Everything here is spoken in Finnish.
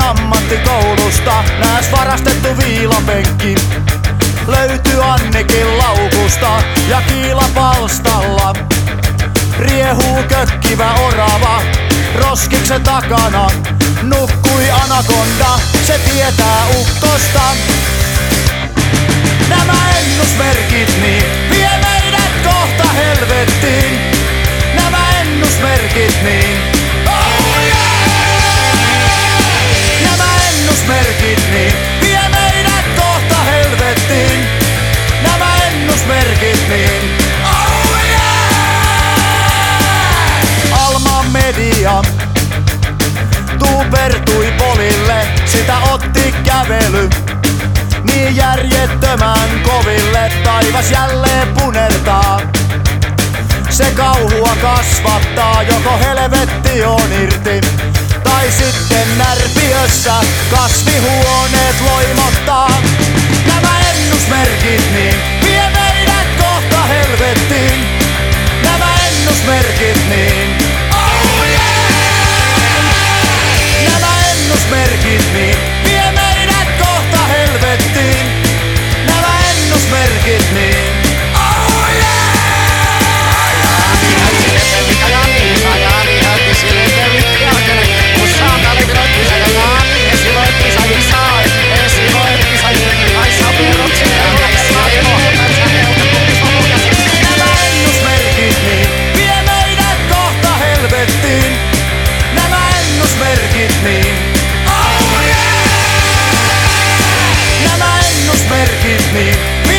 ammattikoulusta. Nääs varastettu viilapenkki Löytyy Annikin laukusta ja kiila palstalla Riehuu kökkivä orava roskiksen takana Nukkui anakonda, se tietää ukkosta. Nämä tuupertui polille, sitä otti kävely niin järjettömän koville taivas jälleen punertaa. Se kauhua kasvattaa, joko helvetti on irti, tai sitten närpiössä kasvihuoneet loimottaa. Nämä ennusmerkit niin vie meidät kohta helvettiin. Nämä ennusmerkit niin niin vie meidät kohta helvettiin. Nämä ennusmerkit niin oh Nämä ennusmerkit niin vie meidät kohta helvettiin. Nämä ennusmerkit niin vergis me.